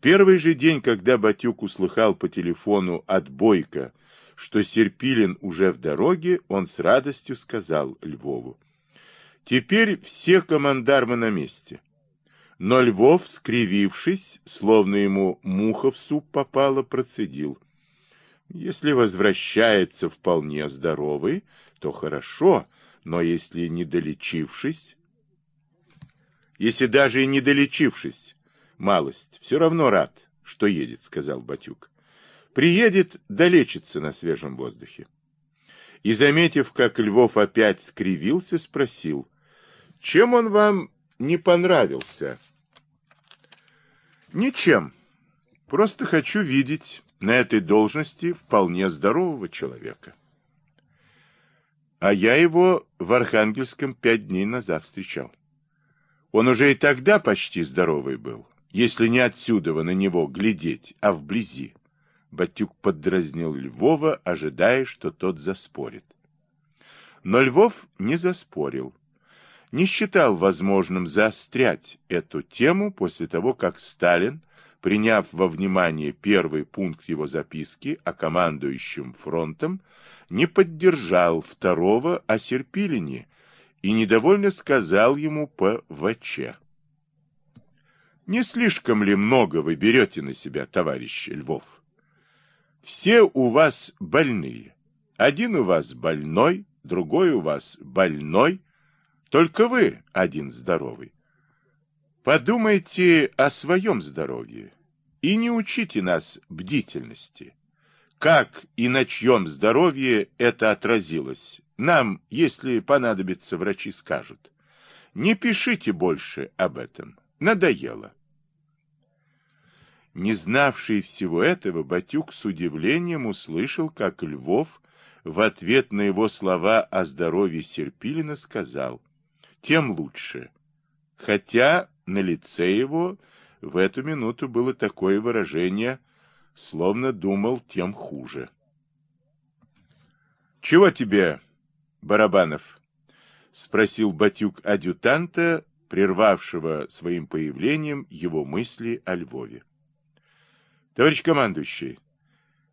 первый же день, когда Батюк услыхал по телефону от Бойко, что Серпилин уже в дороге, он с радостью сказал Львову. «Теперь все командармы на месте». Но Львов, скривившись, словно ему муха в суп попала, процедил. «Если возвращается вполне здоровый, то хорошо, но если не долечившись...» «Если даже и не долечившись, малость, все равно рад, что едет», — сказал Батюк. Приедет, долечится на свежем воздухе. И, заметив, как Львов опять скривился, спросил, чем он вам не понравился? Ничем. Просто хочу видеть на этой должности вполне здорового человека. А я его в Архангельском пять дней назад встречал. Он уже и тогда почти здоровый был, если не отсюда на него глядеть, а вблизи. Батюк поддразнил Львова, ожидая, что тот заспорит. Но Львов не заспорил. Не считал возможным заострять эту тему после того, как Сталин, приняв во внимание первый пункт его записки о командующем фронтом, не поддержал второго о Серпилине и недовольно сказал ему по ВЧ. «Не слишком ли много вы берете на себя, товарищ Львов?» Все у вас больные. Один у вас больной, другой у вас больной, только вы один здоровый. Подумайте о своем здоровье и не учите нас бдительности. Как и на чьем здоровье это отразилось, нам, если понадобится, врачи скажут. Не пишите больше об этом. Надоело. Не знавший всего этого, Батюк с удивлением услышал, как Львов в ответ на его слова о здоровье Серпилина сказал «Тем лучше». Хотя на лице его в эту минуту было такое выражение, словно думал тем хуже. «Чего тебе, Барабанов?» — спросил Батюк адъютанта, прервавшего своим появлением его мысли о Львове. Товарищ командующий,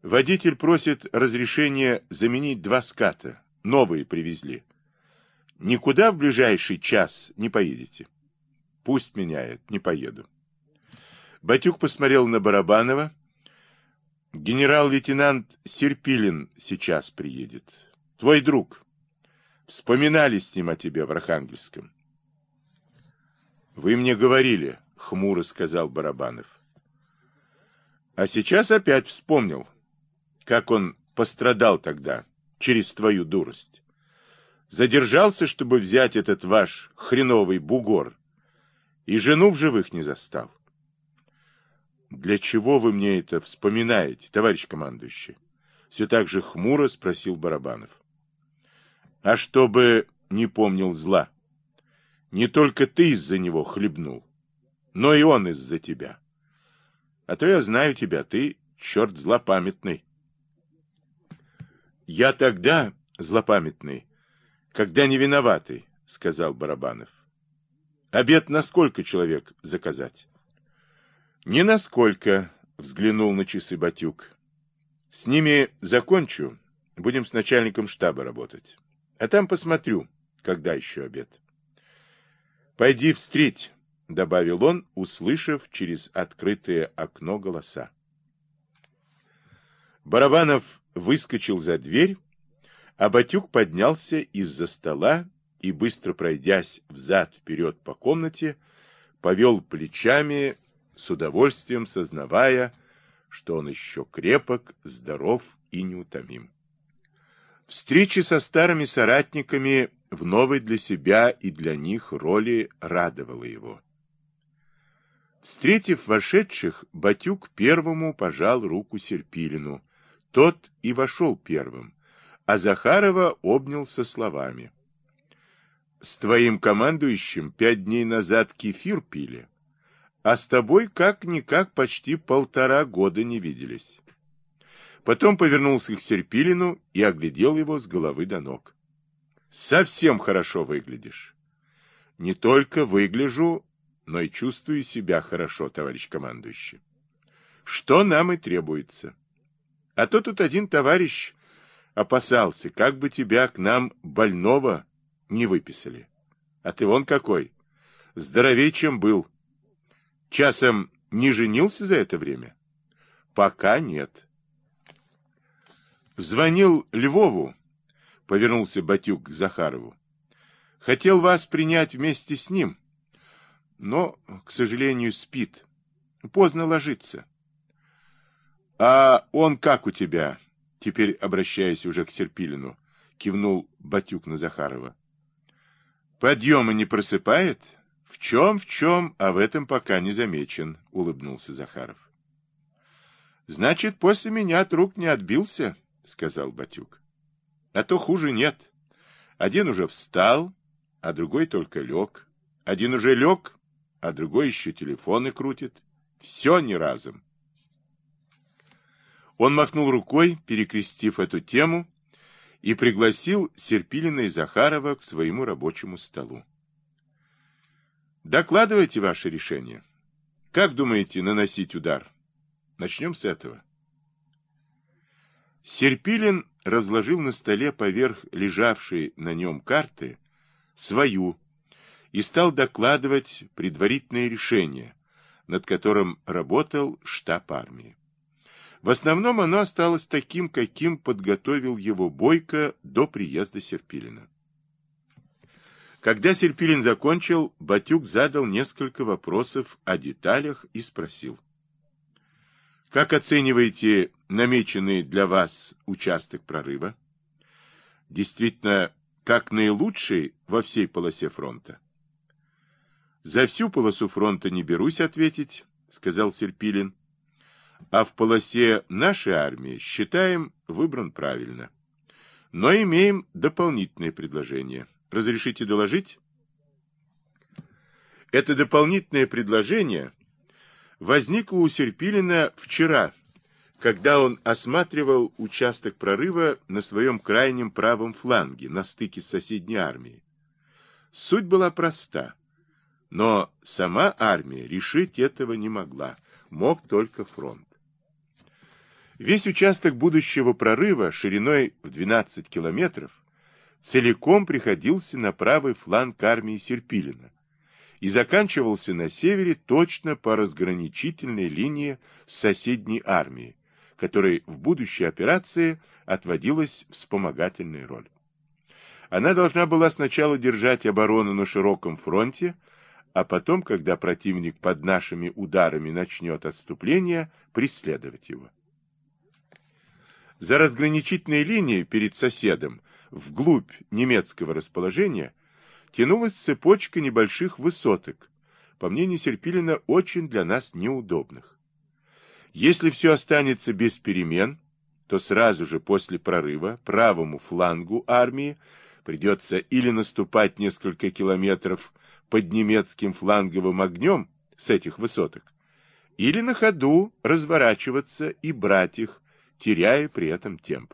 водитель просит разрешения заменить два ската. Новые привезли. Никуда в ближайший час не поедете? Пусть меняет, не поеду. Батюк посмотрел на Барабанова. Генерал-лейтенант Серпилин сейчас приедет. Твой друг. Вспоминали с ним о тебе в Архангельском. Вы мне говорили, хмуро сказал Барабанов. А сейчас опять вспомнил, как он пострадал тогда через твою дурость. Задержался, чтобы взять этот ваш хреновый бугор, и жену в живых не застал. Для чего вы мне это вспоминаете, товарищ командующий? Все так же хмуро спросил Барабанов. А чтобы не помнил зла. Не только ты из-за него хлебнул, но и он из-за тебя. А то я знаю тебя, ты черт злопамятный. Я тогда злопамятный, когда не виноватый, сказал Барабанов. Обед на сколько человек заказать? Не на сколько, взглянул на часы Батюк. С ними закончу, будем с начальником штаба работать. А там посмотрю, когда еще обед. Пойди встреть — добавил он, услышав через открытое окно голоса. Барабанов выскочил за дверь, а Батюк поднялся из-за стола и, быстро пройдясь взад-вперед по комнате, повел плечами, с удовольствием сознавая, что он еще крепок, здоров и неутомим. Встречи со старыми соратниками в новой для себя и для них роли радовала его. Встретив вошедших, Батюк первому пожал руку Серпилину. Тот и вошел первым, а Захарова обнял со словами. «С твоим командующим пять дней назад кефир пили, а с тобой как-никак почти полтора года не виделись». Потом повернулся к Серпилину и оглядел его с головы до ног. «Совсем хорошо выглядишь». «Не только выгляжу, но и чувствую себя хорошо, товарищ командующий. что нам и требуется. А то тут один товарищ опасался, как бы тебя к нам больного не выписали. А ты вон какой, здоровее, чем был. Часом не женился за это время? Пока нет. Звонил Львову, повернулся Батюк к Захарову. Хотел вас принять вместе с ним, но, к сожалению, спит. Поздно ложится. А он как у тебя? Теперь, обращаясь уже к Серпилину, кивнул Батюк на Захарова. Подъема не просыпает? В чем, в чем, а в этом пока не замечен, улыбнулся Захаров. Значит, после меня от не отбился, сказал Батюк. А то хуже нет. Один уже встал, а другой только лег. Один уже лег, а другой еще телефоны крутит. Все не разом. Он махнул рукой, перекрестив эту тему, и пригласил Серпилина и Захарова к своему рабочему столу. Докладывайте ваше решение. Как думаете наносить удар? Начнем с этого. Серпилин разложил на столе поверх лежавшей на нем карты свою и стал докладывать предварительное решение, над которым работал штаб армии. В основном оно осталось таким, каким подготовил его Бойко до приезда Серпилина. Когда Серпилин закончил, Батюк задал несколько вопросов о деталях и спросил. Как оцениваете намеченный для вас участок прорыва? Действительно, как наилучший во всей полосе фронта? За всю полосу фронта не берусь ответить, сказал Серпилин. А в полосе нашей армии считаем выбран правильно. Но имеем дополнительное предложение. Разрешите доложить? Это дополнительное предложение возникло у Серпилина вчера, когда он осматривал участок прорыва на своем крайнем правом фланге, на стыке с соседней армией. Суть была проста, но сама армия решить этого не могла, мог только фронт. Весь участок будущего прорыва шириной в 12 километров целиком приходился на правый фланг армии Серпилина, и заканчивался на севере точно по разграничительной линии с соседней армией, которой в будущей операции отводилась вспомогательная роль. Она должна была сначала держать оборону на широком фронте, а потом, когда противник под нашими ударами начнет отступление, преследовать его. За разграничительной линией перед соседом, вглубь немецкого расположения, тянулась цепочка небольших высоток, по мнению Серпилина, очень для нас неудобных. Если все останется без перемен, то сразу же после прорыва правому флангу армии придется или наступать несколько километров под немецким фланговым огнем с этих высоток, или на ходу разворачиваться и брать их, теряя при этом темп.